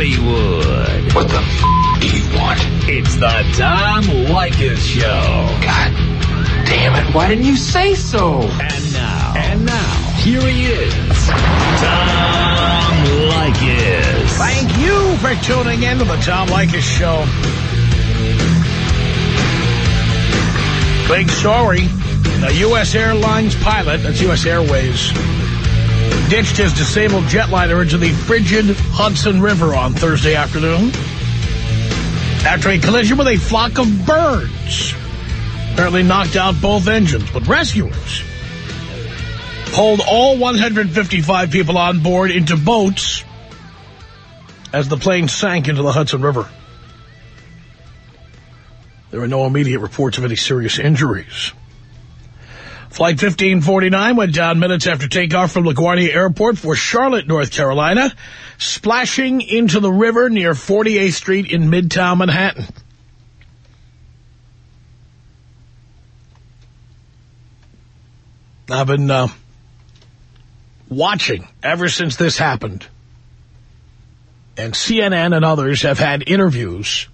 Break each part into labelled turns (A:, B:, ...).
A: Hollywood.
B: What the f*** do you want?
A: It's the Tom Leykis Show.
B: God damn it. Why didn't you say so?
A: And now. And now. Here he is. Tom Leykis.
C: Thank you for tuning in to the Tom Leykis Show. Big story. A U.S. Airlines pilot, that's U.S. Airways, ditched his disabled jetliner into the frigid Hudson River on Thursday afternoon after a collision with a flock of birds. Apparently knocked out both engines, but rescuers pulled all 155 people on board into boats as the plane sank into the Hudson River. There were no immediate reports of any serious injuries. Flight 1549 went down minutes after takeoff from LaGuardia Airport for Charlotte, North Carolina, splashing into the river near 48th Street in Midtown Manhattan. I've been uh, watching ever since this happened. And CNN and others have had interviews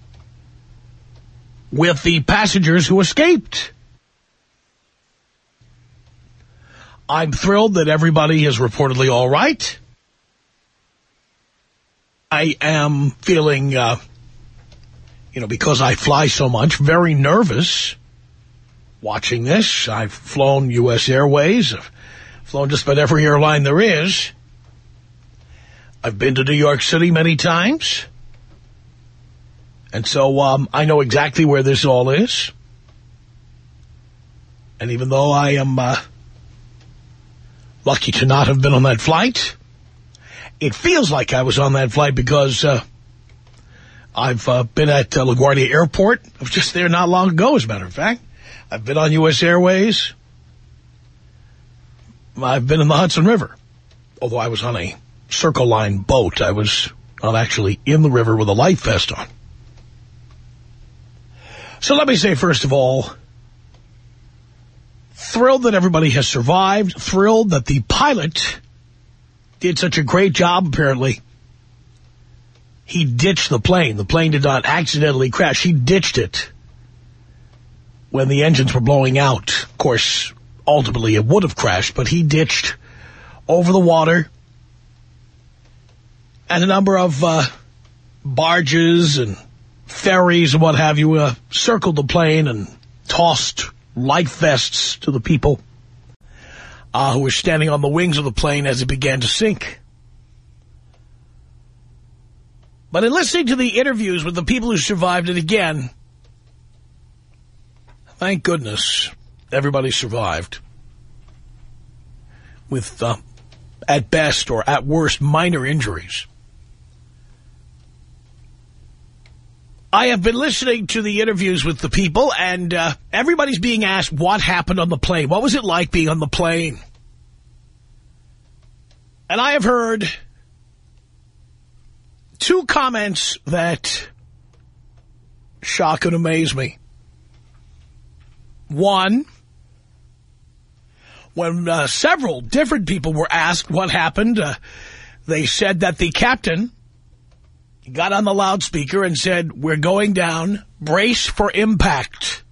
C: with the passengers who escaped. I'm thrilled that everybody is reportedly all right. I am feeling, uh, you know, because I fly so much, very nervous watching this. I've flown U.S. Airways. I've flown just about every airline there is. I've been to New York City many times. And so um, I know exactly where this all is. And even though I am uh, lucky to not have been on that flight, it feels like I was on that flight because uh, I've uh, been at uh, LaGuardia Airport. I was just there not long ago, as a matter of fact. I've been on U.S. Airways. I've been in the Hudson River. Although I was on a Circle Line boat, I was not actually in the river with a life vest on. So let me say, first of all, thrilled that everybody has survived, thrilled that the pilot did such a great job, apparently. He ditched the plane. The plane did not accidentally crash. He ditched it when the engines were blowing out. Of course, ultimately it would have crashed, but he ditched over the water and a number of uh, barges and ferries and what have you uh, circled the plane and tossed life vests to the people uh, who were standing on the wings of the plane as it began to sink. But in listening to the interviews with the people who survived it again, thank goodness everybody survived. With, uh, at best or at worst, minor injuries. I have been listening to the interviews with the people, and uh, everybody's being asked what happened on the plane. What was it like being on the plane? And I have heard two comments that shock and amaze me. One, when uh, several different people were asked what happened, uh, they said that the captain got on the loudspeaker and said, we're going down, brace for impact.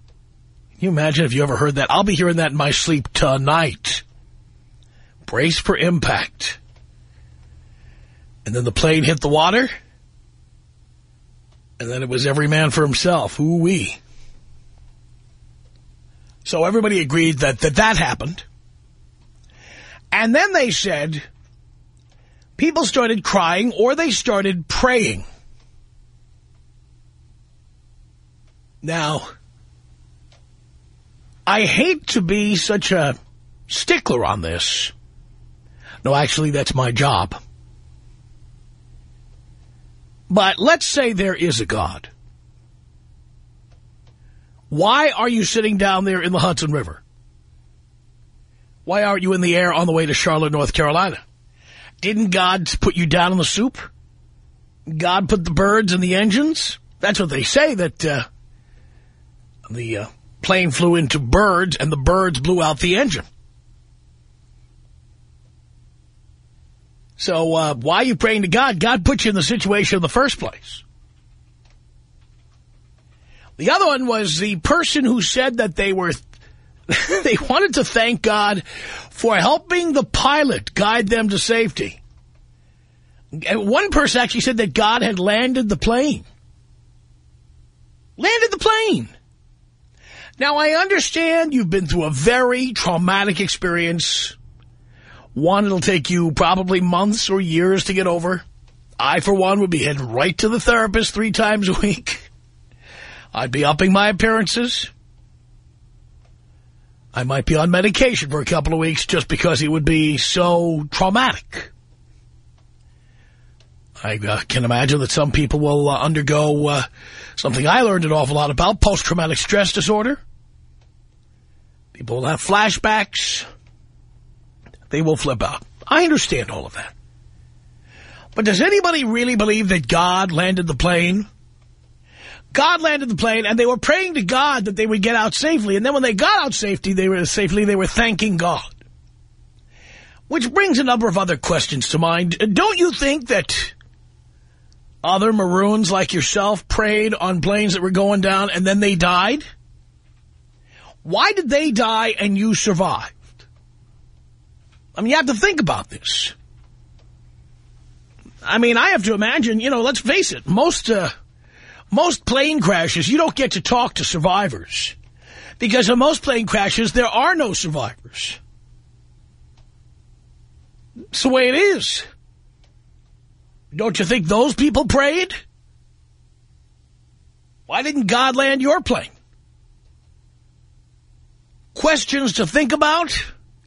C: Can you imagine if you ever heard that? I'll be hearing that in my sleep tonight. Brace for impact. And then the plane hit the water. And then it was every man for himself. Ooh-wee. So everybody agreed that, that that happened. And then they said people started crying or they started praying. Now, I hate to be such a stickler on this. No, actually, that's my job. But let's say there is a God. Why are you sitting down there in the Hudson River? Why aren't you in the air on the way to Charlotte, North Carolina? Didn't God put you down in the soup? God put the birds in the engines? That's what they say, that uh, the uh, plane flew into birds and the birds blew out the engine. So uh, why are you praying to God? God put you in the situation in the first place. The other one was the person who said that they were they wanted to thank God for helping the pilot guide them to safety. One person actually said that God had landed the plane. Landed the plane. Now, I understand you've been through a very traumatic experience. One, it'll take you probably months or years to get over. I, for one, would be heading right to the therapist three times a week. I'd be upping my appearances. I might be on medication for a couple of weeks just because it would be so traumatic. I uh, can imagine that some people will uh, undergo uh, something I learned an awful lot about, post-traumatic stress disorder. People will have flashbacks. They will flip out. I understand all of that. But does anybody really believe that God landed the plane? God landed the plane, and they were praying to God that they would get out safely. And then when they got out safety, they were safely, they were thanking God. Which brings a number of other questions to mind. Don't you think that other Maroons like yourself prayed on planes that were going down and then they died? Why did they die and you survived? I mean, you have to think about this. I mean, I have to imagine, you know, let's face it, most... Uh, most plane crashes, you don't get to talk to survivors. Because in most plane crashes, there are no survivors. It's the way it is. Don't you think those people prayed? Why didn't God land your plane? Questions to think about?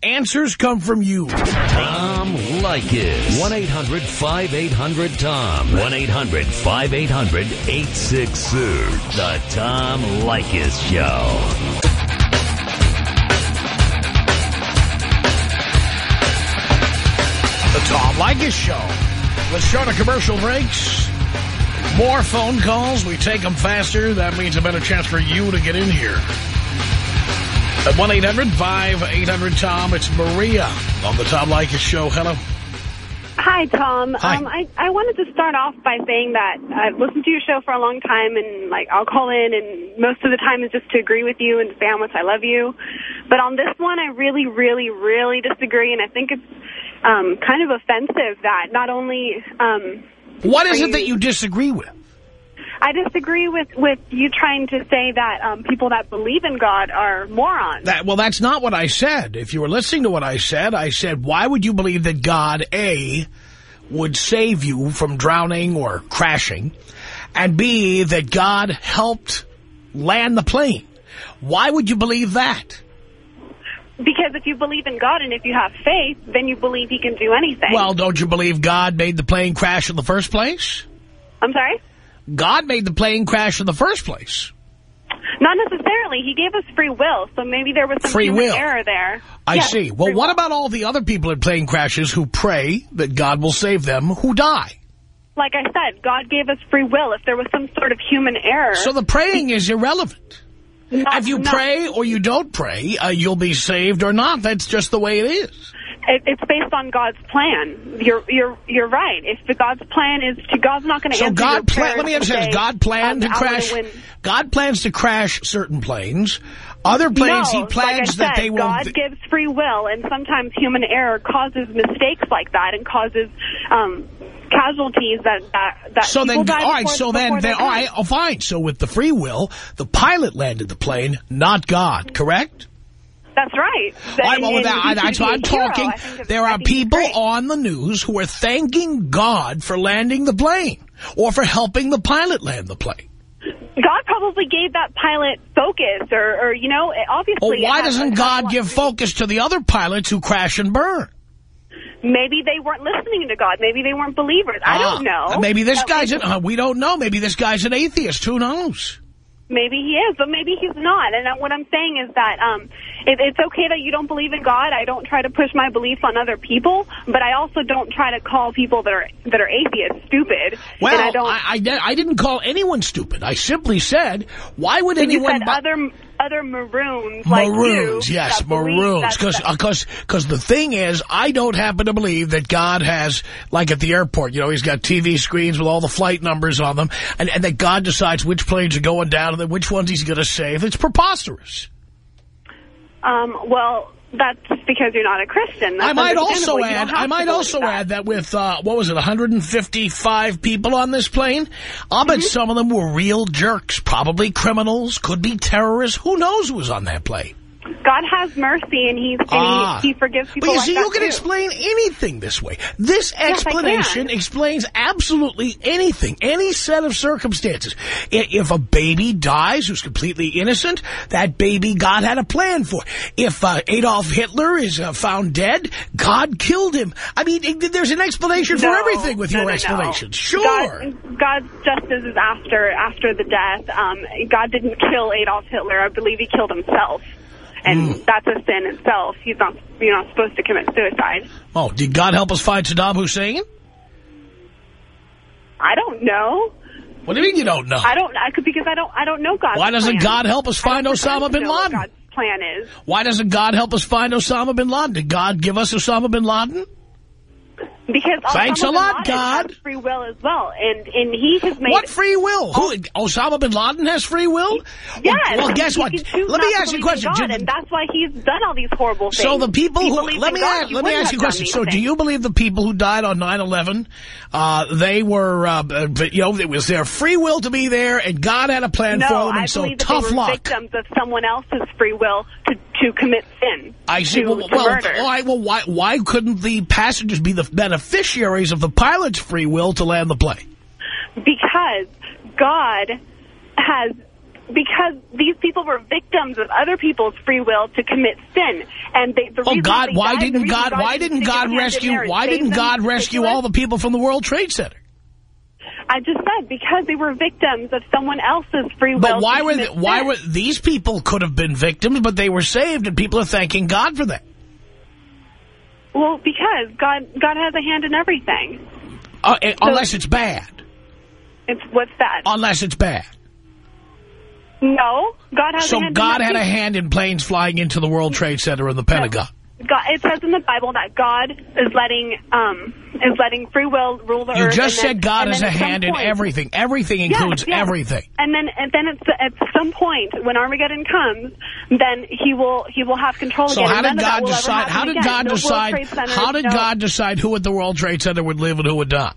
C: Answers come from you.
A: Tom Leykis. 1-800-5800-TOM. 1-800-5800-866. The Tom Leykis Show.
C: The Tom Leykis Show. Let's start commercial breaks. More phone calls. We take them faster. That means a better chance for you to get in here. At 1-800-5800-TOM, it's Maria on the Tom Leykis Show. Hello.
D: Hi, Tom.
C: Hi.
D: Um, I, I wanted to start off by saying that I've listened to your show for a long time, and like I'll call in, and most of the time is just to agree with you and say how much I love you. But on this one, I really, really, really disagree, and I think it's um, kind of offensive that not only... Um,
C: What is
D: are
C: it that you disagree with?
D: I disagree with, with you trying to say that um, people that believe in God are morons.
C: That, well, that's not what I said. If you were listening to what I said, I said, why would you believe that God, A, would save you from drowning or crashing, and B, that God helped land the plane? Why would you believe that?
D: Because if you believe in God and if you have faith, then you believe he can do anything.
C: Well, don't you believe God made the plane crash in the first place?
D: I'm sorry?
C: God made the plane crash in the first place.
D: Not necessarily. He gave us free will, so maybe there was some
C: Free
D: human
C: will.
D: error there.
C: I
D: Yes,
C: see. Well, what
D: will.
C: about all the other people in plane crashes who pray that God will save them who die?
D: Like I said, God gave us free will. If there was some sort of human error...
C: So the praying is irrelevant.
D: not-
C: If you
D: not-
C: pray or you don't pray, uh, you'll be saved or not. That's just the way it is.
D: It, it's based on God's plan. You're you're you're right. If the God's plan is to, God's not going to
C: So
D: answer
C: God plan. Let me understand. God planned to crash. God plans to crash certain planes. Other planes,
D: no,
C: He plans
D: like I
C: that they will.
D: God gives free will, and sometimes human error causes mistakes like that and causes um, casualties that that, that
C: so then,
D: die
C: all right.
D: before-
C: So then, then
D: they
C: all
D: die.
C: Oh, fine. So with the free will, the pilot landed the plane, not God. Correct?
D: That's right.
C: All right, well, that,
D: and he
C: that's
D: should
C: I'm talking.
D: I
C: There are people on the news who are thanking God for landing the plane or for helping the pilot land the plane.
D: God probably gave that pilot focus, or, or you know, obviously.
C: Well, why doesn't
D: it has a
C: God give focus to the other pilots who crash and burn?
D: Maybe they weren't listening to God. Maybe they weren't believers. I don't
C: Ah,
D: know.
C: Maybe this guy's, an, uh, we don't know. Maybe this guy's an atheist. Who knows?
D: Maybe he is, but maybe he's not. And what I'm saying is that um, it, it's okay that you don't believe in God. I don't try to push my beliefs on other people, but I also don't try to call people that are that are atheists stupid.
C: Well,
D: and I don't.
C: I, I, I didn't call anyone stupid. I simply said, why would
D: you
C: anyone...
D: said other other maroons like
C: Maroons,
D: you.
C: yes, maroons. Because because because the thing is, I don't happen to believe that God has, like at the airport, you know, he's got TV screens with all the flight numbers on them, and, and that God decides which planes are going down and then which ones he's going to save. It's preposterous.
D: um, well, that's because you're not a Christian. That's
C: I might also add, I might also add that with, uh, what was it, 155 people on this plane? I'll
D: Mm-hmm.
C: bet some of them were real jerks, probably criminals, could be terrorists. Who knows who was on that plane?
D: God has mercy, and He's and
C: Ah.
D: he, he forgives people
C: But you
D: like
C: see, you can
D: too.
C: explain anything this way. This explanation
D: can.
C: explains absolutely anything, any set of circumstances. If a baby dies who's completely innocent, that baby God had a plan for. If uh, Adolf Hitler is uh, found dead, God killed him. I mean, there's an explanation for everything with
D: no,
C: your
D: no, no.
C: explanations. Sure.
D: God, God's justice is after after the death. Um, God didn't kill Adolf Hitler. I believe he killed himself, and
C: Hmm.
D: that's a sin itself. He's not you're not supposed to commit suicide.
C: Oh, did God help us find Saddam Hussein?
D: I don't know.
C: What do you mean you don't know?
D: I don't. I could because I don't. I don't know God.
C: Why doesn't
D: plan.
C: God help us find Osama bin
D: to know what
C: Laden?
D: God's plan is
C: Why doesn't God help us find Osama bin Laden? Did God give us Osama bin Laden?
D: Because
C: Thanks
D: Osama
C: a lot, God.
D: has free will as well, and and he has made
C: What free will? Who? Osama bin Laden has free will?
D: Yes.
C: Well, well, guess what? Let me ask you a question.
D: God, and that's why he's done all these horrible things.
C: so the people
D: He
C: who let me
D: God,
C: ask, let me ask you a question. So, do you believe the people who died on 9/11, uh, they were, uh, you know, it was their free will to be there, and God had a plan
D: No,
C: for them,
D: I
C: so
D: believe that
C: tough
D: they were
C: luck.
D: victims of someone else's free will to, to commit sin.
C: I see.
D: To,
C: Well,
D: to
C: well, all right, well, why why couldn't the passengers be the beneficiaries of the pilot's free will to land the plane?
D: Because God has, because these people were victims of other people's free will to commit sin. And they, the
C: Oh
D: reason
C: God, why
D: died,
C: didn't
D: reason
C: God? Why didn't God rescue? Why didn't God rescue all the people from the World Trade Center?
D: I just said because they were victims of someone else's free will.
C: But why were they, why were these people could have been victims, but they were saved, and people are thanking God for that.
D: Well, because God God has a hand in everything.
C: Uh, eh, unless it's bad.
D: It's what's that?
C: Unless it's bad.
D: no, God has. a
C: So God had a hand in planes flying into the World Trade Center and the Pentagon.
D: God, it says in the Bible that God is letting um is letting free will rule the
C: You
D: earth.
C: just said
D: then-
C: God has a
D: at
C: hand in everything. Everything includes
D: yes.
C: everything.
D: And then and then it's, at some point when Armageddon comes, then he will he will have control
C: So
D: again.
C: how did God decide? How did. God decide? How did
D: no-
C: God decide who at the World Trade Center would live and who would die?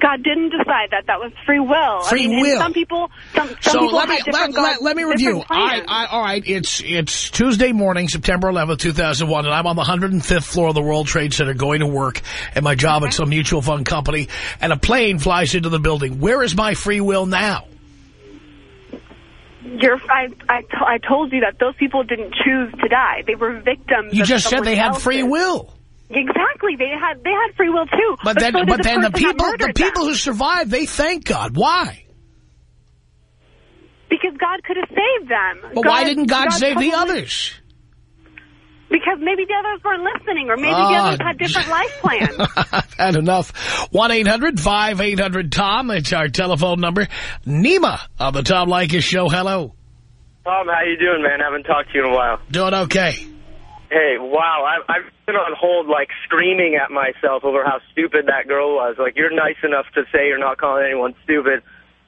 D: God didn't decide that. That was free will.
C: Free
D: I mean,
C: will.
D: Some people. Some, some
C: So
D: people
C: let me let, let, let me review. All right. I, all right. It's it's Tuesday morning, September 11th, 2001, and I'm on the 105th floor of the World Trade Center going to work at my job at some mutual fund company, and a plane flies into the building. Where is my free will now?
D: You're, I, I, I told you that those people didn't choose to die. They were victims.
C: You just said they had
D: else's.
C: free will.
D: Exactly. They had they had free will too.
C: But then,
D: so did
C: but then the people, the people
D: them.
C: who survived, they thank God. Why?
D: because God could have saved them.
C: But why didn't God, save the others?
D: Because maybe the others weren't listening, or maybe the
C: Ah,
D: others had different life plans.
C: I've had enough. 1-800-5800-TOM. It's our telephone number. Nima on the Tom Leykis Show. Hello.
E: Tom, how you doing, man? I haven't talked to you in a while.
C: Doing okay.
E: Hey, wow, I've, I've been on hold, like, screaming at myself over how stupid that girl was. Like, you're nice enough to say you're not calling anyone stupid.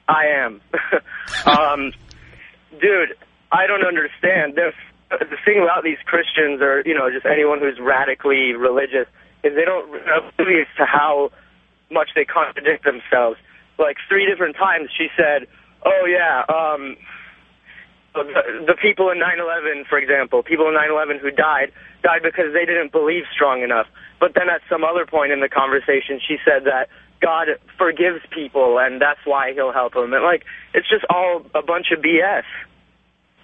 E: I am. um, dude, I don't understand. There's, the thing about these Christians or, you know, just anyone who's radically religious is they don't oblivious to how much they contradict themselves. Like, three different times she said, oh, yeah, um... the, the people in 9/11, for example, people in 9/11 who died died because they didn't believe strong enough. But then at some other point in the conversation, she said that God forgives people and that's why He'll help them. And like, it's just all a bunch of BS.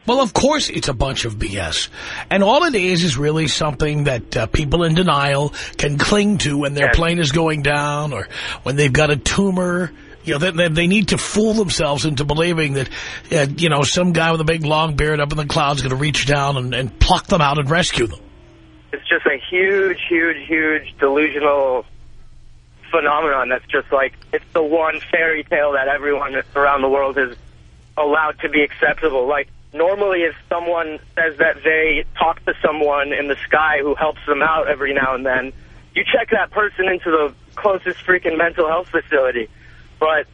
C: Well, of course it's a bunch of BS. And all it is is really something that uh, people in denial can cling to when their
E: Yes.
C: plane is going down or when they've got a tumor. You know, they, they need to fool themselves into believing that, uh, you know, some guy with a big long beard up in the clouds is going to reach down and, and pluck them out and rescue them.
E: It's just a huge, huge, huge delusional phenomenon that's just like, it's the one fairy tale that everyone around the world is allowed to be acceptable. Like, normally if someone says that they talk to someone in the sky who helps them out every now and then, you check that person into the closest freaking mental health facility. But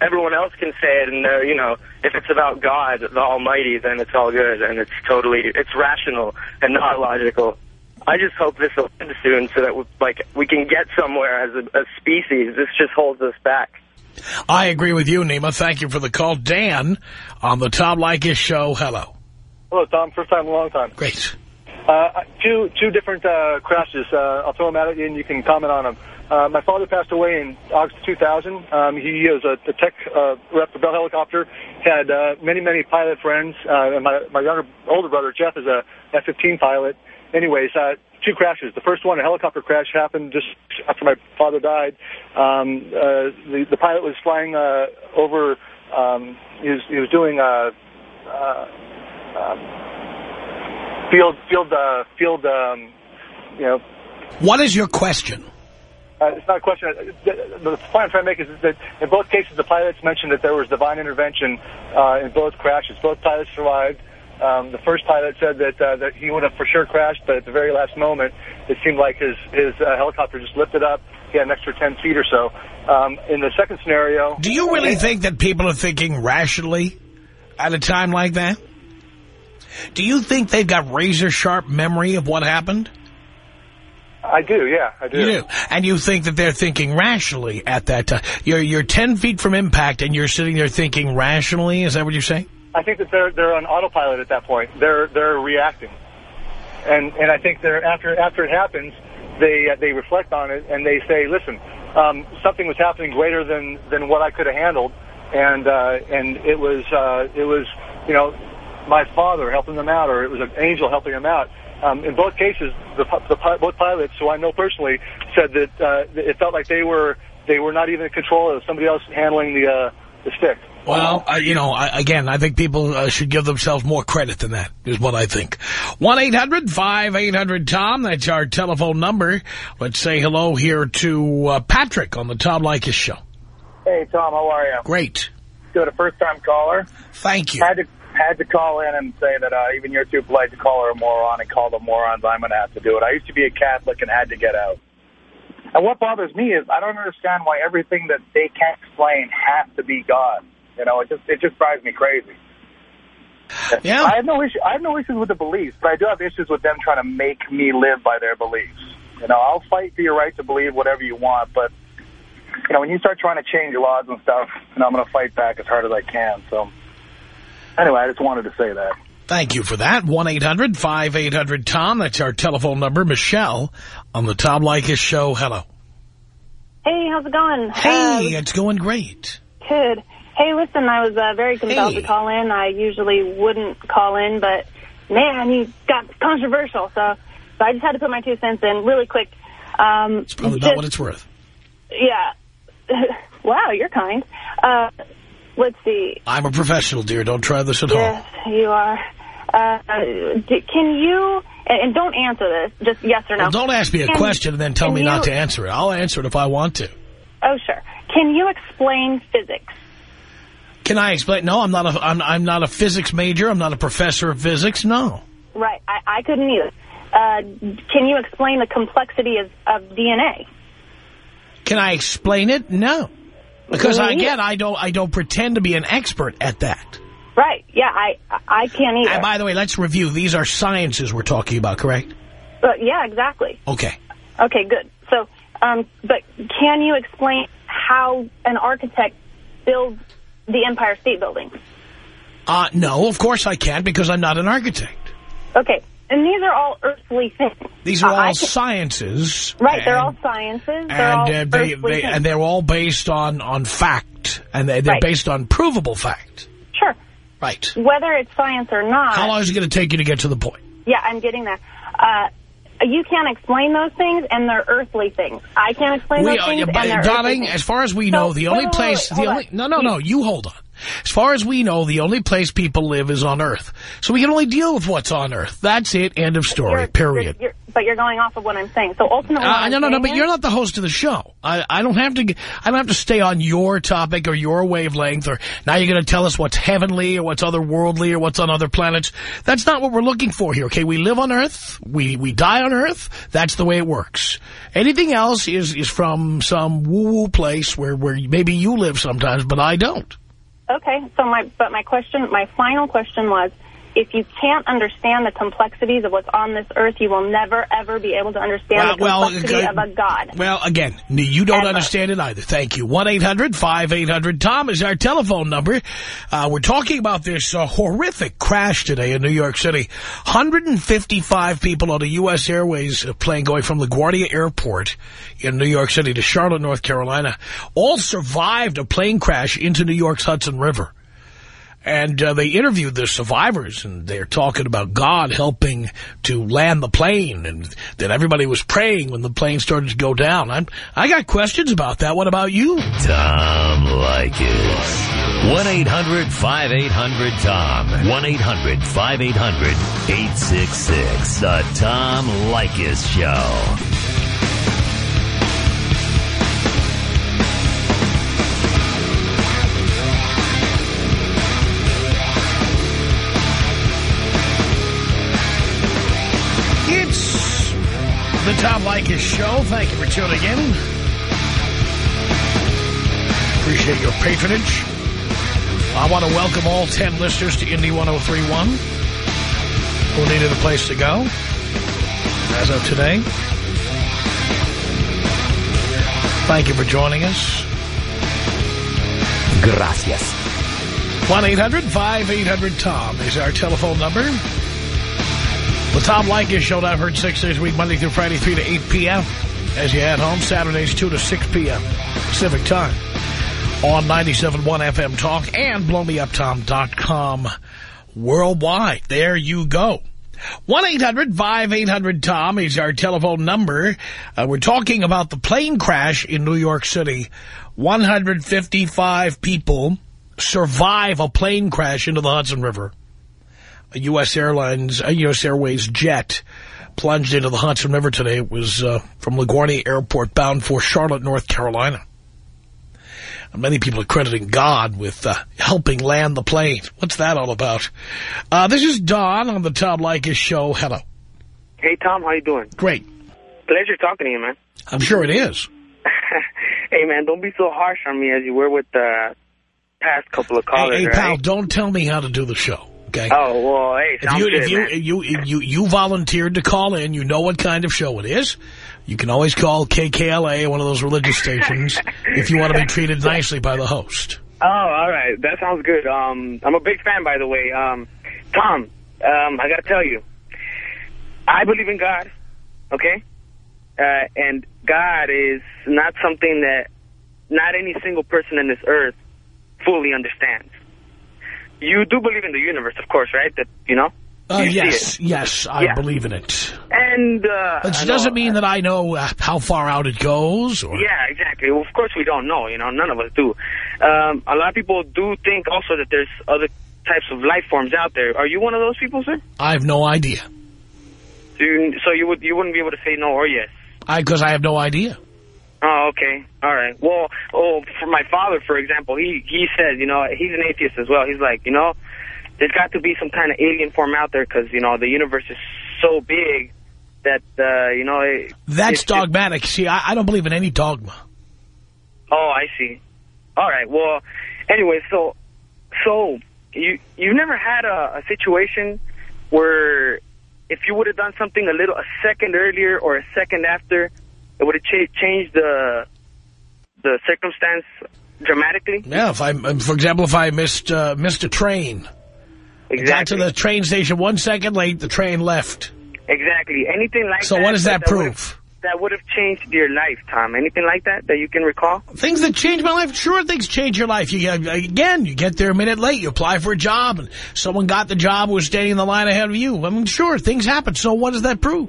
E: everyone else can say it, and, uh, you know, if it's about God, the Almighty, then it's all good, and it's totally, it's rational and not logical. I just hope this will end soon so that, we, like, we can get somewhere as a, a species. This just holds us back.
C: I agree with you, Nima. Thank you for the call. Dan, on the Tom Leykis show, hello.
F: Hello, Tom. First time, in a long time.
C: Great.
F: Uh, two two different uh, crashes. Uh, I'll throw them at you, and you can comment on them. Uh, my father passed away in August 2000. Um, he was a, a tech uh, rep for Bell Helicopter. Had uh, many many pilot friends. Uh, and my my younger older brother Jeff is a F-15 pilot. Anyways, uh, two crashes. The first one, a helicopter crash, happened just after my father died. Um, uh, the the pilot was flying uh, over. Um, he was he was doing. Uh, uh, uh, field field uh, field um, you know
C: What is your question?
F: uh, it's not a question. The, the point I'm trying to make is that in both cases, the pilots mentioned that there was divine intervention uh, in both crashes. Both pilots survived. Um, the first pilot said that uh, that he would have for sure crashed, but at the very last moment, it seemed like his his uh, helicopter just lifted up. He had an extra 10 feet or so. Um, in the second scenario,
C: Do you really think that people are thinking rationally at a time like that? Do you think they've got razor-sharp memory of what happened?
F: I do, yeah, I do.
C: You do. And you think that they're thinking rationally at that time. You're, you're 10 feet from impact and you're sitting there thinking rationally? Is that what you're saying?
F: I think that they're they're on autopilot at that point. They're they're reacting, and and I think they're after after it happens, they uh, they reflect on it and they say, listen, um, something was happening greater than than what I could have handled, and uh, and it was uh, it was you know my father helping them out, or it was an angel helping them out. Um, in both cases, the, the both pilots, who I know personally, said that uh, it felt like they were they were not even in control of somebody else handling the uh, the stick.
C: Well, uh, you know, I, again, I think people uh, should give themselves more credit than that, is what I think. 1-800-5800-TOM, that's our telephone number. Let's say hello here to uh, Patrick on the Tom Leykis show.
G: Hey, Tom, how are you?
C: Great.
G: Good, a first-time caller.
C: Thank you.
G: Had to had to call in and say that uh, even you're too polite to call her a moron and call them morons. I'm going to have to do it. I used to be a Catholic and had to get out. And what bothers me is I don't understand why everything that they can't explain has to be God. You know, it just it just drives me crazy.
C: Yeah.
G: I have no issue. I have no issues with the beliefs, but I do have issues with them trying to make me live by their beliefs. You know, I'll fight for your right to believe whatever you want, but you know, when you start trying to change laws and stuff, you know, I'm going to fight back as hard as I can. So, anyway, I just wanted to say that.
C: Thank you for that. 1-800-5800-TOM, that's our telephone number. Michelle on the Tom Leykis show, hello.
H: Hey, how's it going?
C: Hey,
H: Uh,
C: it's going great.
H: good. Hey, listen, I was uh, very compelled
C: Hey.
H: to call in. I usually wouldn't call in, but man, you got controversial, so so I just had to put my two cents in really quick. Um,
C: It's probably
H: just-
C: not what it's worth.
H: Yeah. wow, you're kind. Uh, let's see.
C: I'm a professional, dear. Don't try this at home.
H: Yes, you are. Uh, can you, and, don't answer this, just yes or no.
C: Well, don't ask me a
H: Can-
C: question and then tell me not to answer it. I'll answer it if I want to.
H: Oh, sure. Can you explain physics?
C: Can I explain? No, I'm not a, I'm, I'm not a physics major. I'm not a professor of physics. No.
H: Right, I, I couldn't either. Uh, can you explain the complexity of, of DNA?
C: Can I explain it? No. Because
H: Me
C: again, I don't I don't pretend to be an expert at that.
H: Right, yeah, I I can't either.
C: And by the way, let's review. These are sciences we're talking about, correct?
H: But yeah, exactly.
C: Okay.
H: Okay, good. So, um, but can you explain how an architect builds the Empire State Building?
C: Uh, no, of course I can't because I'm not an architect.
H: Okay, and these are all earthly things.
C: These are
H: Uh,
C: all
H: can-
C: sciences.
H: Right, they're all sciences. They're
C: and
H: all
C: uh, they, they, and they're all based on on fact, and they, they're
H: Right.
C: based on provable fact.
H: Sure.
C: Right.
H: Whether it's science or not.
C: How long is it going to take you to get to the point?
H: Yeah, I'm getting there. Uh, you can't explain those things, and they're earthly things. I can't explain
C: We,
H: those
C: uh,
H: things,
C: yeah,
H: and
C: but, darling, as far as we
H: So,
C: know, the
H: wait,
C: only
H: wait,
C: place,
H: wait,
C: the only,
H: on.
C: no, no, no, you hold on. As far as we know, the only place people live is on Earth. So we can only deal with what's on Earth. That's it. End of story.
H: You're-
C: period.
H: you're- you're- but you're going off of what I'm saying. So ultimately,
C: Uh, no, no, no, but you're not the host of the show. I, I don't have to. I don't have to stay on your topic or your wavelength. Or now you're going to tell us what's heavenly or what's otherworldly or what's on other planets. That's not what we're looking for here. Okay, we live on Earth. We we die on Earth. That's the way it works. Anything else is is from some woo woo place where where maybe you live sometimes, but I don't.
H: Okay, so my but my question, my final question was, if you can't understand the complexities of what's on this earth, you will never ever be able to understand the complexity
C: uh,
H: of a God.
C: Well, again, you don't
H: Ever.
C: understand it either. Thank you. 1-800-5800-TOM is our telephone number. Uh, we're talking about this uh, horrific crash today in New York City. 155 people on a U.S. Airways plane going from LaGuardia Airport in New York City to Charlotte, North Carolina, all survived a plane crash into New York's Hudson River. And uh, they interviewed the survivors, and they're talking about God helping to land the plane, and that everybody was praying when the plane started to go down. I'm, I got questions about that. What about you?
A: Tom Leykis. 1-800-5800-TOM. 1-800-5800-866. The Tom Leykis Show.
C: The Tom Leykis Show. Thank you for tuning in. Appreciate your patronage. I want to welcome all 10 listeners to Indy 1031 who needed a place to go as of today. Thank you for joining us.
A: Gracias.
C: 1-800-5800-TOM is our telephone number. The Tom Leykis Show, I've heard six days a week, Monday through Friday, 3 to 8 p.m. As you head home, Saturdays 2 to 6 p.m. Pacific Time. On 97.1 FM Talk and blowmeuptom.com worldwide. There you go. 1-800-5800-TOM is our telephone number. Uh, we're talking about the plane crash in New York City. 155 people survive a plane crash into the Hudson River. A U.S. Airlines, a U.S. Airways jet plunged into the Hudson River today. It was uh, from LaGuardia Airport bound for Charlotte, North Carolina. And many people are crediting God with uh, helping land the plane. What's that all about? Uh, this is Don on the Tom Leykis show. Hello.
E: Hey, Tom, how you doing?
C: Great.
E: Pleasure talking to you, man.
C: I'm sure it is.
E: hey, man, don't be so harsh on me as you were with the past couple of callers,
C: Hey, hey
E: right?
C: pal, don't tell me how to do the show, okay?
E: Oh, well, hey,
C: If you,
E: good,
C: if you, you, you, you volunteered to call in, you know what kind of show it is. You can always call KKLA, one of those religious stations, if you want to be treated nicely by the host.
E: Oh, all right. That sounds good. Um, I'm a big fan, by the way. Um, Tom, um, I got to tell you, I believe in God, okay? Uh, and God is not something that not any single person in this earth fully understands. You do believe in the universe, of course, right? That, you know?
C: Uh,
E: You
C: yes, yes, I
E: Yeah.
C: believe in it.
E: And, uh...
C: Which
E: I
C: doesn't
E: know-
C: mean that I know uh, how far out it goes. Or,
E: Yeah, exactly. Well, of course we don't know, you know, none of us do. Um, a lot of people do think also that there's other types of life forms out there. Are you one of those people, sir?
C: I have no idea.
E: Do you, so you would you wouldn't be able to say no or yes?
C: I because I, have no idea.
E: Oh, okay. All right. Well, oh, for my father, for example, he he says, you know, he's an atheist as well. He's like, you know, there's got to be some kind of alien form out there because, you know, the universe is so big that, uh, you know... It,
C: That's
E: it's-
C: dogmatic. See, I, I don't believe in any dogma.
E: Oh, I see. All right. Well, anyway, so so you you've never had a, a situation where if you would have done something a little a second earlier or a second after, it would have cha changed the the circumstance dramatically.
C: Yeah, if I, um, for example, if I missed uh, missed a train, got
E: Exactly.
C: to the train station one second late, the train left.
E: exactly. Anything like
C: So
E: that.
C: what does that
E: would've-
C: prove?
E: That would have changed your life, Tom. Anything like that that you can recall?
C: Things that change my life, sure, things change your life. You Again, you get there a minute late, you apply for a job, and someone got the job who was standing in the line ahead of you. I mean, sure, things happen, so what does that prove?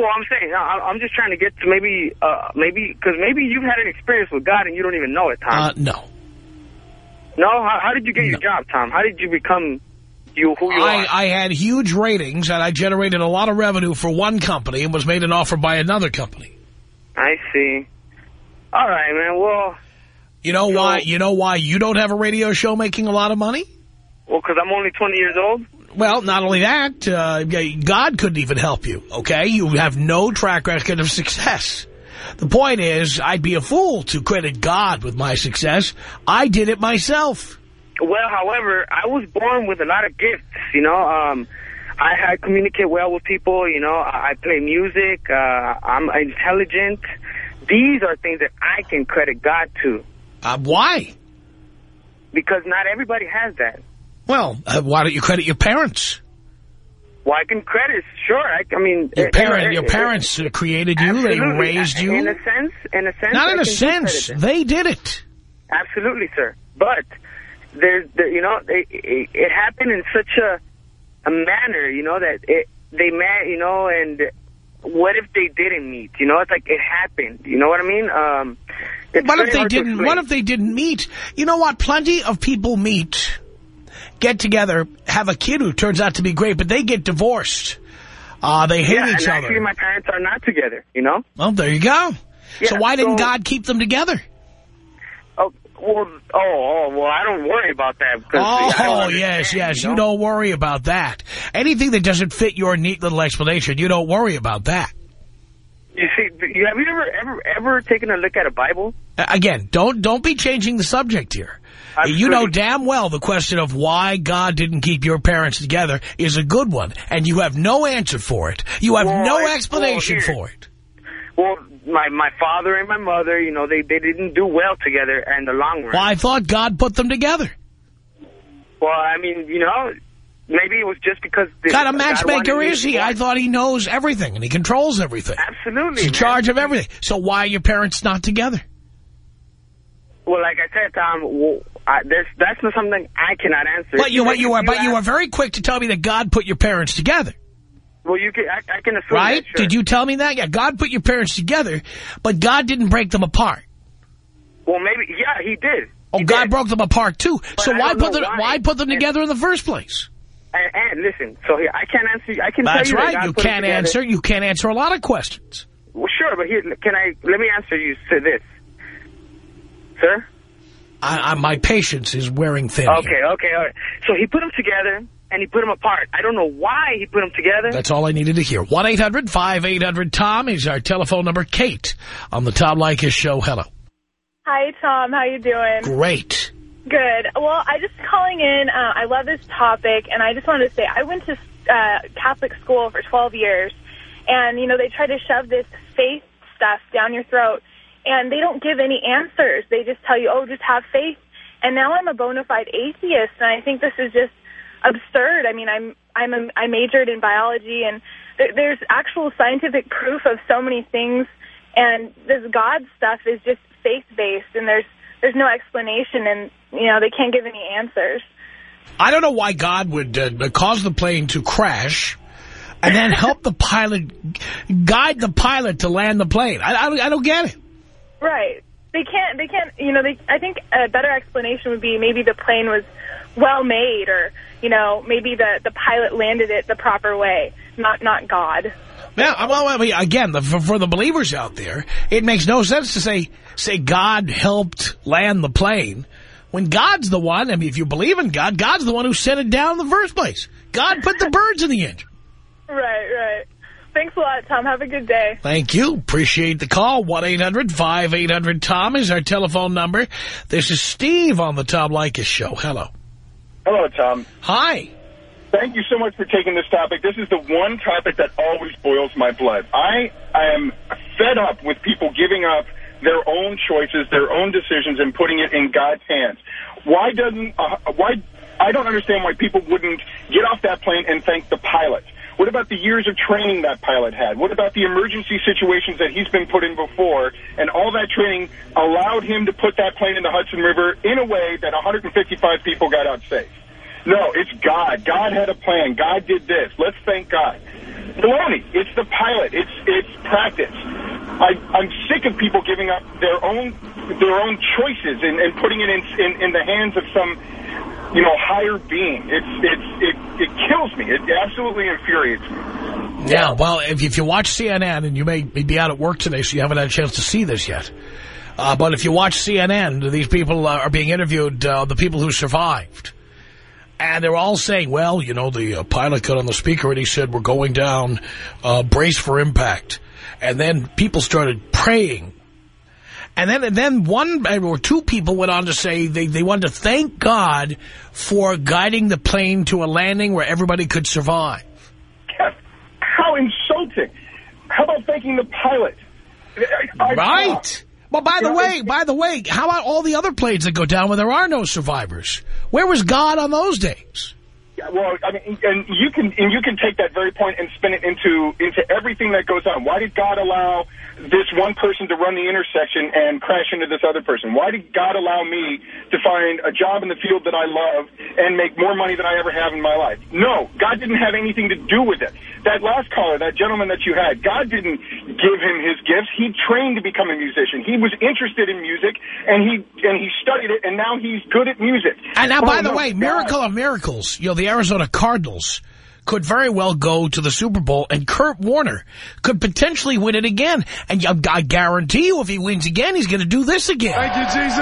E: Well, I'm saying, I- I'm just trying to get to maybe, uh, maybe, because maybe you've had an experience with God and you don't even know it, Tom.
C: Uh, no.
E: No? How, how did you get your job, Tom? How did you become you who you
C: I,
E: are.
C: I had huge ratings, and I generated a lot of revenue for one company and was made an offer by another company.
E: I see. All right, man. Well,
C: You know why? You know why you don't have a radio show making a lot of money?
E: well, because I'm only 20 years old.
C: Well, not only that, uh, God couldn't even help you, okay? You have no track record of success. The point is, I'd be a fool to credit God with my success. I did it myself.
E: Well, however, I was born with a lot of gifts, you know. Um, I, I communicate well with people, you know. I, I play music. Uh, I'm intelligent. These are things that I can credit God to.
C: Uh, why?
E: Because not everybody has that.
C: Well, uh, why don't you credit your parents?
E: Well, I can credit, sure. I, I mean...
C: Your,
E: uh,
C: parent,
E: uh,
C: your parents created you. They raised you.
E: In a sense, in a sense.
C: Not in a sense. They did it.
E: Absolutely, sir. But there's, there, you know, it happened in such a a manner, you know, that it they met, you know, and what if they didn't meet? You know, it's like it happened. You know what I mean? Um,
C: What if they didn't? What if they didn't meet? You know what? Plenty of people meet, get together, have a kid who turns out to be great, but they get divorced. Uh, they hate
E: yeah,
C: each
E: and
C: other.
E: actually, my parents are not together. You know?
C: Well, there you go. so
E: Yeah,
C: why didn't
E: so-
C: God keep them together?
E: Oh, well, oh, oh, well, I don't worry about that. Because
C: Oh, yes, yes. You,
E: know?
C: don't worry about that. Anything that doesn't fit your neat little explanation, you don't worry about that.
E: You see, have you ever, ever, ever taken a look at a Bible?
C: Again, don't don't be changing the subject here.
E: I'm
C: you know damn well the question of why God didn't keep your parents together is a good one, and you have no answer for it. You have
E: Well,
C: no explanation
E: well,
C: for it.
E: Well, my my father and my mother, you know, they they didn't do well together in the long run.
C: Well, I thought God put them together.
E: Well, I mean, you know, maybe it was just because...
C: What kind of
E: wanted
C: matchmaker is he? I thought he knows everything, and he controls everything.
E: Absolutely.
C: He's in
E: man.
C: charge of everything. So why are your parents not together?
E: Well, like I said, Tom, well, I, that's not something I cannot answer.
C: But you, but you were, but you
E: ask-
C: very quick to tell me that God put your parents together,
E: Well, you can, I, I can assume
C: right?
E: that, sure.
C: Did you tell me that? Yeah, God put your parents together, but God didn't break them apart.
E: Well, maybe, yeah, he did.
C: Oh,
E: He
C: God
E: did.
C: broke them apart too. so why put them?
E: why.
C: Why put them together in the first place?
E: And, and listen, so here, I can't answer, I can
C: That's
E: tell you
C: right.
E: God
C: You can't answer. You can't answer a lot of questions.
E: Well, sure, but here, can I, let me answer you to this. Sir?
C: I, I, my patience is wearing thin.
E: Okay,
C: here.
E: okay, all right. So he put them together, and he put them apart. I don't know why he put them together.
C: That's all I needed to hear. one 800 tom is our telephone number. Kate on the Tom Leykis show. Hello.
I: Hi, Tom. How you doing?
C: Great.
I: Good. Well, I just calling in. Uh, I love this topic, and I just wanted to say I went to uh, Catholic school for 12 years, and, you know, they try to shove this faith stuff down your throat, and they don't give any answers. They just tell you, oh, just have faith. And now I'm a bona fide atheist, and I think this is just absurd. I mean, I'm I'm a, I majored in biology, and th there's actual scientific proof of so many things, and this God stuff is just faith-based, and there's there's no explanation, and, you know, they can't give any answers.
C: I don't know why God would uh, cause the plane to crash and then help the pilot, guide the pilot to land the plane. I, I, I don't get it.
I: Right. They can't, they can't, you know, they, I think a better explanation would be maybe the plane was well made or, you know, maybe the, the pilot landed it the proper way, not, not God.
C: Yeah, well, I mean, again, the, for, for the believers out there, it makes no sense to say say God helped land the plane when God's the one. I mean, if you believe in God, God's the one who sent it down in the first place. God put the birds in the engine.
I: Right, right. Thanks a lot, Tom. Have a good day.
C: Thank you. Appreciate the call. 1-800-5800-TOM is our telephone number. This is Steve on the Tom Leykis Show. Hello.
J: Hello, Tom.
C: Hi.
J: Thank you so much for taking this topic. This is the one topic that always boils my blood. I am fed up with people giving up their own choices, their own decisions, and putting it in God's hands. Why doesn't, uh, why, I don't understand why people wouldn't get off that plane and thank the pilot. What about the years of training that pilot had? What about the emergency situations that he's been put in before? And all that training allowed him to put that plane in the Hudson River in a way that 155 people got out safe. No, it's God. God had a plan. God did this. Let's thank God. Baloney. It's the pilot. It's it's practice. I, I'm sick of people giving up their own their own choices and, and putting it in, in in the hands of some you know, higher being. It's, it's, it, it kills me. It absolutely infuriates me.
C: Yeah, well, if, if you watch CNN, and you may be out at work today, so you haven't had a chance to see this yet, uh, but if you watch CNN, these people uh, are being interviewed, uh, the people who survived. And they're all saying, well, you know, the uh, pilot got on the speaker and he said, we're going down, uh, brace for impact. And then people started praying. And then then one uh, or two people went on to say they, they wanted to thank God for guiding the plane to a landing where everybody could survive.
J: How insulting. How about thanking the pilot? I,
C: right. Well, by the way, by the way, how about all the other planes that go down when there are no survivors? Where was God on those days?
J: Yeah, well, I mean, and you can and you can take that very point and spin it into into everything that goes on. Why did God allow this one person to run the intersection and crash into this other person? Why did God allow me to find a job in the field that I love and make more money than I ever have in my life? No, God didn't have anything to do with it. That last caller, that gentleman that you had, God didn't give him his gifts. He trained to become a musician. He was interested in music, and he and he studied it, and now he's good at music.
C: And now,
J: oh,
C: by the
J: no,
C: way,
J: God.
C: miracle of miracles, you know, the Arizona Cardinals could very well go to the Super Bowl, and Kurt Warner could potentially win it again. And I guarantee you, if he wins again, he's going to do this again.
J: Thank you, Jesus.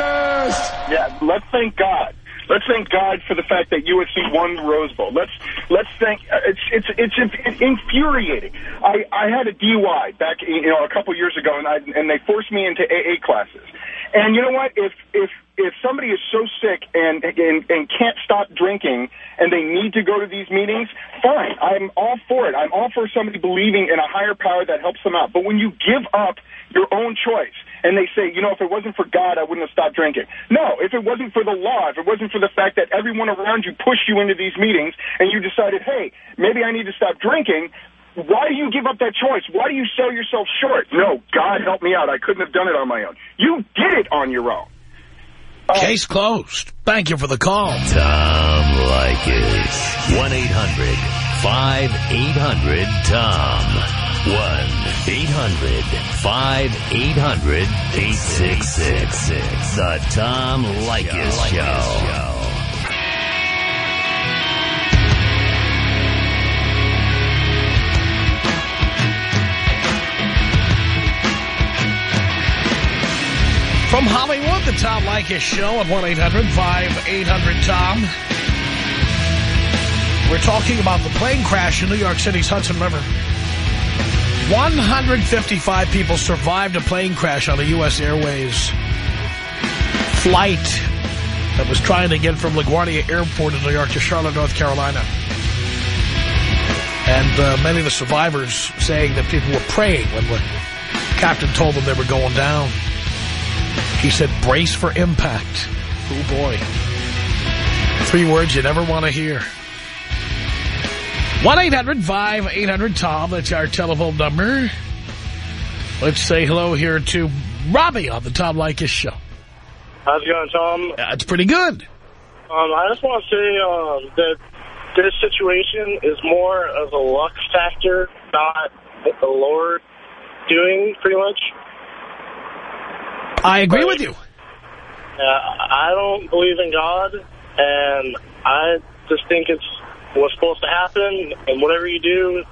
J: Yeah, let's thank God. Let's thank God for the fact that USC won the Rose Bowl. Let's let's thank. Uh, it's it's it's, it's infuriating. I I had a DUI back you know a couple years ago, and I and they forced me into AA classes. And you know what? If if if somebody is so sick and, and and can't stop drinking and they need to go to these meetings, fine. I'm all for it. I'm all for somebody believing in a higher power that helps them out. But when you give up your own choice and they say, you know, if it wasn't for God, I wouldn't have stopped drinking. No, if it wasn't for the law, if it wasn't for the fact that everyone around you pushed you into these meetings and you decided, hey, maybe I need to stop drinking, why do you give up that choice? Why do you sell yourself short? No, God help me out. I couldn't have done it on my own. You did it on your own.
C: Uh, Case closed. Thank you for the call.
A: Tom Leykis. 1-800-5800-TOM. 1-800-5800-866. The Tom Leykis Show.
C: From Hollywood, the Tom Leykis Show at 1-800-5800-TOM. We're talking about the plane crash in New York City's Hudson River. 155 people survived a plane crash on a U.S. Airways flight that was trying to get from LaGuardia Airport in New York to Charlotte, North Carolina. And uh, many of the survivors saying that people were praying when the captain told them they were going down. He said, brace for impact. Oh, boy. Three words you never want to hear. 1-800-5800-TOM. That's our telephone number. Let's say hello here to Robbie on the Tom Leykis Show.
K: How's it going, Tom?
C: It's pretty good.
K: Um, I just want to say um, that this situation is more of a luck factor, not the Lord doing, pretty much.
C: I agree with you.
K: Uh, I don't believe in God, and I just think it's what's supposed to happen, and whatever you do,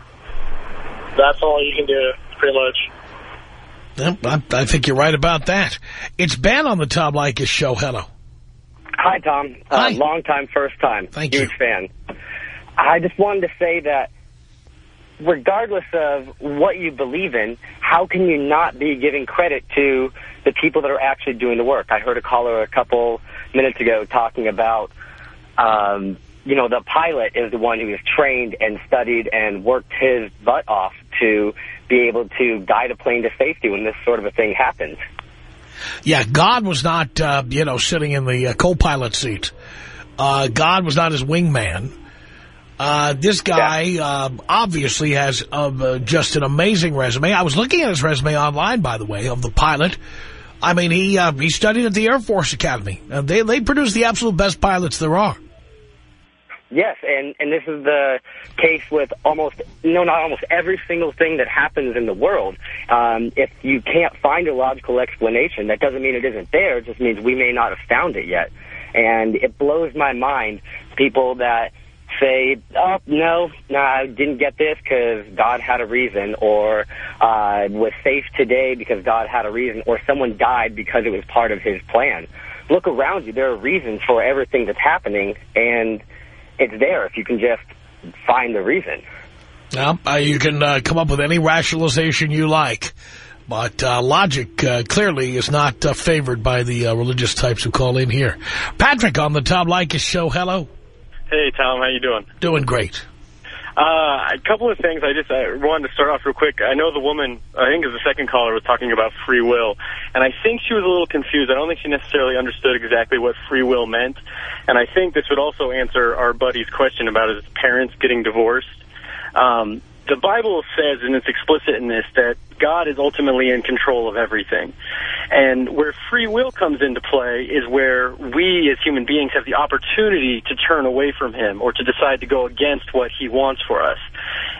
K: that's all you can do, pretty much.
C: I, I think you're right about that. It's Ben on the Tom Leykis show. Hello.
L: Hi, Tom.
C: Hi.
L: Uh, long time, first time.
C: Thank you.
L: Huge fan. I just wanted to say that regardless of what you believe in, how can you not be giving credit to the people that are actually doing the work? I heard a caller a couple minutes ago talking about, um, you know, the pilot is the one who is trained and studied and worked his butt off to be able to guide a plane to safety when this sort of a thing happens.
C: Yeah, God was not, uh, you know, sitting in the uh, co-pilot seat. Uh, God was not his wingman. Uh, this guy uh, obviously has uh, just an amazing resume. I was looking at his resume online, by the way, of the pilot. I mean, he uh, he studied at the Air Force Academy. Uh, they they produce the absolute best pilots there are.
L: Yes, and, and this is the case with almost, no, not almost every single thing that happens in the world. Um, if you can't find a logical explanation, that doesn't mean it isn't there. It just means we may not have found it yet. And it blows my mind, people that say, oh, no, no, I didn't get this because God had a reason, or uh, was safe today because God had a reason, or someone died because it was part of his plan. Look around you. There are reasons for everything that's happening, and it's there if you can just find the reason.
C: Well, uh, you can uh, come up with any rationalization you like. But uh, logic uh, clearly is not uh, favored by the uh, religious types who call in here. Patrick on the Tom Leykis show. Hello.
M: Hey, Tom. How you doing?
C: Doing great.
M: Uh, a couple of things I just I wanted to start off real quick. I know the woman, I think it was the second caller, was talking about free will. And I think she was a little confused. I don't think she necessarily understood exactly what free will meant. And I think this would also answer our buddy's question about his parents getting divorced. Um, the Bible says, and it's explicit in this, that God is ultimately in control of everything. And where free will comes into play is where we as human beings have the opportunity to turn away from him or to decide to go against what he wants for us.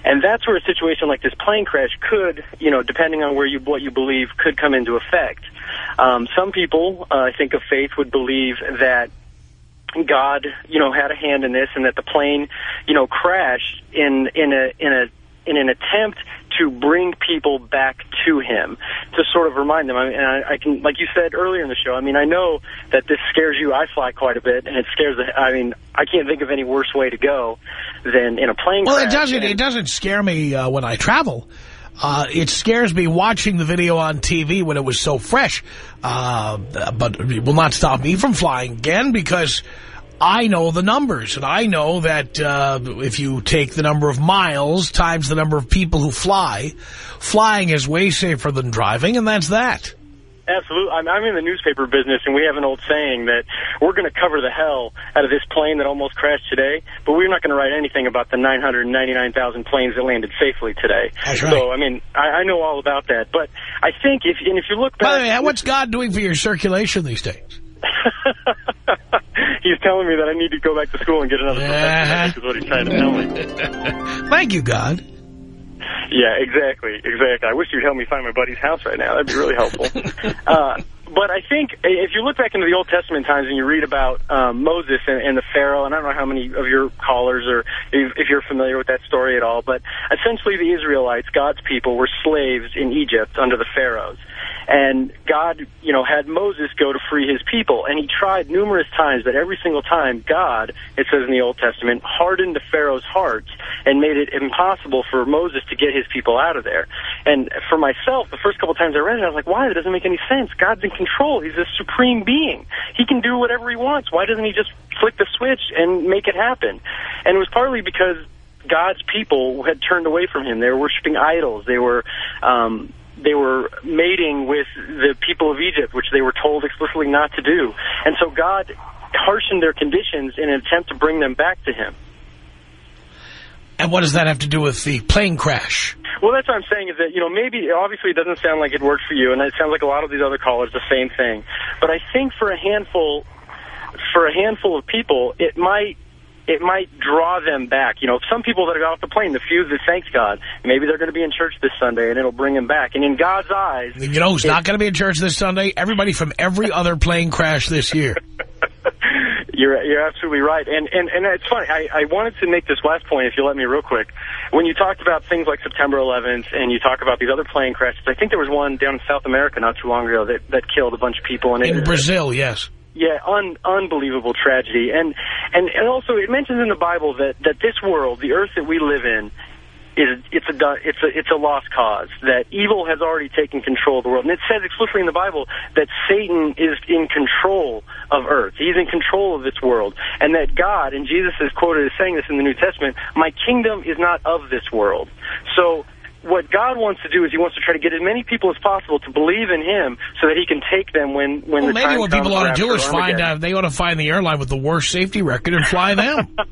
M: And that's where a situation like this plane crash could, you know, depending on where you what you believe, could come into effect. Um, some people, uh, I think of faith, would believe that God, you know, had a hand in this, and that the plane, you know, crashed in in a in a in an attempt to bring people back to him, to sort of remind them. I mean, I, I can, like you said earlier in the show, I mean, I know that this scares you. I fly quite a bit, and it scares the, I mean, I can't think of any worse way to go than in a plane
C: Well, it doesn't,
M: And-
C: it doesn't scare me uh, when I travel. Uh, it scares me watching the video on TV when it was so fresh. Uh, but it will not stop me from flying again because I know the numbers. And I know that uh, if you take the number of miles times the number of people who fly, flying is way safer than driving, and that's that.
M: Absolutely. I'm, I'm in the newspaper business, and we have an old saying that we're going to cover the hell out of this plane that almost crashed today, but we're not going to write anything about the 999,000 planes that landed safely today.
C: That's right.
M: So, I mean, I, I know all about that. But I think if and if you look back...
C: By the way, what's God doing for your circulation these days?
M: He's telling me that I need to go back to school and get another profession, think is what he's trying to tell me.
C: Thank you, God.
M: Yeah, exactly, exactly. I wish you'd help me find my buddy's house right now. That'd be really helpful. uh, but I think if you look back into the Old Testament times and you read about um, Moses and, and the Pharaoh, and I don't know how many of your callers or if, if you're familiar with that story at all, but essentially the Israelites, God's people, were slaves in Egypt under the Pharaohs. And God, you know, had Moses go to free his people. And he tried numerous times, but every single time, God, it says in the Old Testament, hardened the Pharaoh's hearts and made it impossible for Moses to get his people out of there. And for myself, the first couple times I read it, I was like, why? That doesn't make any sense. God's in control. He's a supreme being. He can do whatever he wants. Why doesn't he just flick the switch and make it happen? And it was partly because God's people had turned away from him. They were worshiping idols. They were um, they were mating with the people of Egypt, which they were told explicitly not to do. And so God harshened their conditions in an attempt to bring them back to him.
C: And what does that have to do with the plane crash?
M: Well, that's what I'm saying is that, you know, maybe, obviously it doesn't sound like it worked for you, and it sounds like a lot of these other callers, the same thing. But I think for a handful, for a handful of people, it might, it might draw them back. You know, some people that got off the plane, the few that thanks God, maybe they're going to be in church this Sunday, and it'll bring them back. And in God's eyes...
C: You know who's not going to be in church this Sunday? Everybody from every other plane crash this year.
M: You're you're absolutely right, and and and it's funny. I I wanted to make this last point, if you let me, real quick. When you talked about things like September 11th, and you talk about these other plane crashes, I think there was one down in South America not too long ago that that killed a bunch of people. And
C: In
M: it,
C: Brazil, yes.
M: yeah, un, unbelievable tragedy, and and and also it mentions in the Bible that that this world, the earth that we live in, is it's a it's a it's a lost cause. That evil has already taken control of the world, and it says explicitly in the Bible that Satan is in control of earth. He's in control of this world, and that God and Jesus is quoted as saying this in the New Testament. My kingdom is not of this world. So. What God wants to do is He wants to try to get as many people as possible to believe in Him, so that He can take them when when
C: Well,
M: the
C: maybe
M: time
C: what
M: comes
C: people ought to do is find
M: Armageddon.
C: out, they ought to find the airline with the worst safety record and fly them.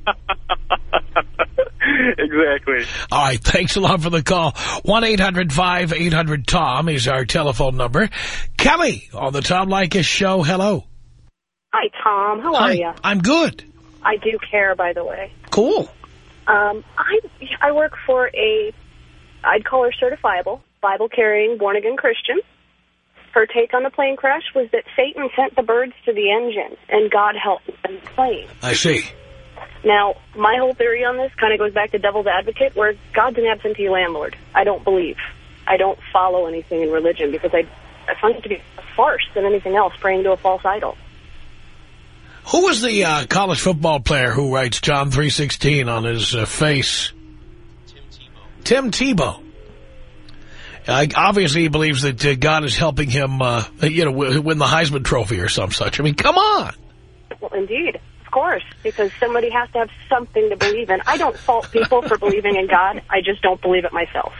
M: exactly.
C: All right, thanks a lot for the call. 1-800-5800-TOM is our telephone number. Kelly on the Tom Leykis show. Hello.
N: Hi, Tom. How are you?
C: I'm good.
N: I do care, by the way.
C: Cool.
N: Um, I I work for a, I'd call her certifiable, Bible-carrying, born-again Christian. her take on the plane crash was that Satan sent the birds to the engine and God helped them plane.
C: I see.
N: Now, my whole theory on this kind of goes back to devil's advocate, where God's an absentee landlord. I don't believe. I don't follow anything in religion because I, I find it to be a farce than anything else, praying to a false idol.
C: Who was the uh, college football player who writes John 3.16 on his uh, face? Tim Tebow. Tim Uh, obviously, he believes that uh, God is helping him, uh, you know, win the Heisman Trophy or some such. I mean, come on.
N: Well, indeed. Of course, because somebody has to have something to believe in. I don't fault people for believing in God. I just don't believe it myself.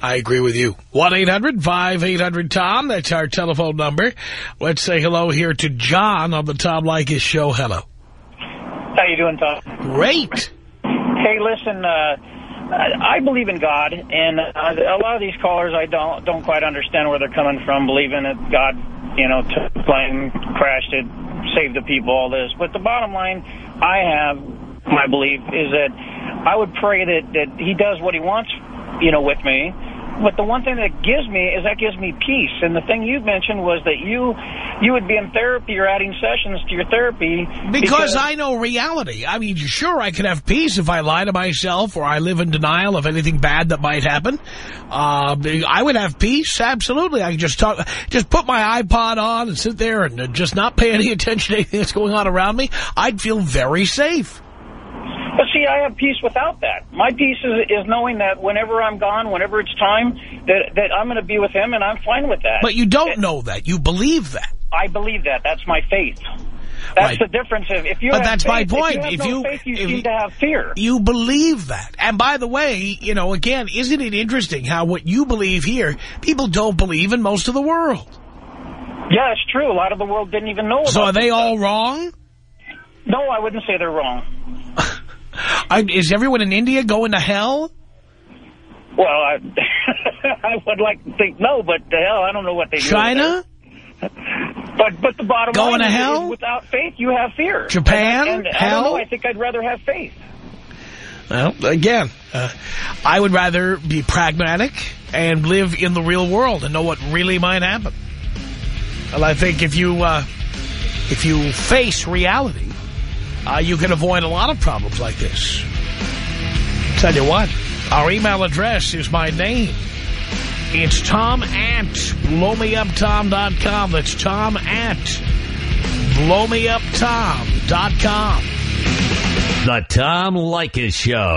C: I agree with you. 1-800-5800-TOM. That's our telephone number. Let's say hello here to John on the Tom Leykis show. Hello.
O: How you doing, Tom?
C: Great.
O: Hey, listen, uh, I believe in God, and uh, a lot of these callers I don't don't quite understand where they're coming from, believing that God, you know, took the plane, crashed it, saved the people, all this. But the bottom line I have, my belief, is that I would pray that, that he does what he wants, you know, with me, but the one thing that gives me is that gives me peace. And the thing you mentioned was that you you would be in therapy or adding sessions to your therapy.
C: Because, because I know reality. I mean, sure, I can have peace if I lie to myself or I live in denial of anything bad that might happen. Uh, I would have peace, absolutely. I could just talk, just put my iPod on and sit there and just not pay any attention to anything that's going on around me. I'd feel very safe.
O: But see, I have peace without that. My peace is, is knowing that whenever I'm gone, whenever it's time, that, that I'm going to be with him, and I'm fine with that.
C: But you don't know that. You believe that.
O: I believe that. That's my faith. That's
C: right.
O: the difference. If, if you
C: but
O: have
C: that's
O: faith,
C: my point.
O: If you, have no faith, you seem to have fear.
C: You believe that. And by the way, you know, again, isn't it interesting how what you believe here, people don't believe in most of the world?
O: Yeah, it's true. A lot of the world didn't even know
C: So are they
O: stuff.
C: all wrong?
O: No, I wouldn't say they're wrong.
C: I, is everyone in India going to hell?
O: Well, I, I would like to think no, but hell, I don't know what they
C: China?
O: do. But but the bottom
C: Going
O: line
C: to
O: is,
C: hell?
O: without faith, you have fear.
C: Japan?
O: And, and
C: hell?
O: I know. I think I'd rather have faith.
C: Well, again, uh, I would rather be pragmatic and live in the real world and know what really might happen. Well, I think if you uh, if you face reality, uh, you can avoid a lot of problems like this. Tell you what, our email address is my name. It's tom at blowmeuptom.com. That's tom at blowmeuptom.com.
A: The Tom Leykis Show.